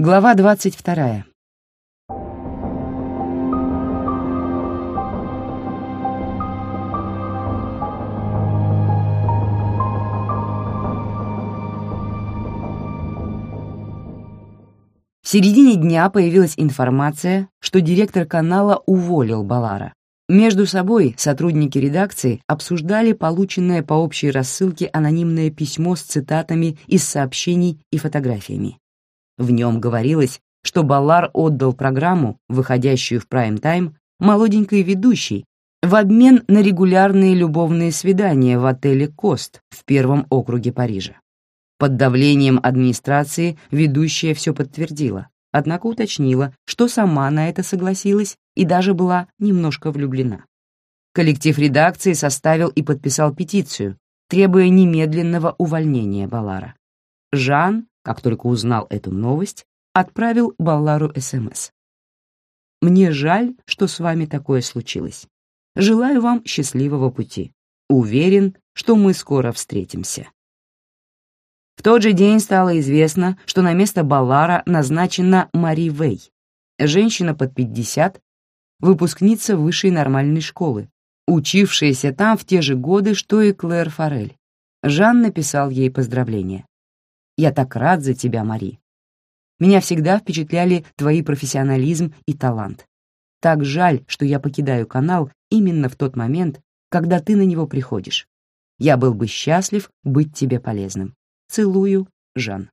Глава 22. В середине дня появилась информация, что директор канала уволил Балара. Между собой сотрудники редакции обсуждали полученное по общей рассылке анонимное письмо с цитатами из сообщений и фотографиями. В нем говорилось, что Баллар отдал программу, выходящую в прайм-тайм, молоденькой ведущей в обмен на регулярные любовные свидания в отеле «Кост» в первом округе Парижа. Под давлением администрации ведущая все подтвердила, однако уточнила, что сама на это согласилась и даже была немножко влюблена. Коллектив редакции составил и подписал петицию, требуя немедленного увольнения Балара. Жан, как только узнал эту новость, отправил Баллару СМС. «Мне жаль, что с вами такое случилось. Желаю вам счастливого пути. Уверен, что мы скоро встретимся». В тот же день стало известно, что на место Баллара назначена Мари Вэй, женщина под 50, выпускница высшей нормальной школы, учившаяся там в те же годы, что и Клэр Форель. Жан написал ей поздравления. «Я так рад за тебя, Мари. Меня всегда впечатляли твои профессионализм и талант. Так жаль, что я покидаю канал именно в тот момент, когда ты на него приходишь. Я был бы счастлив быть тебе полезным. Целую, Жан.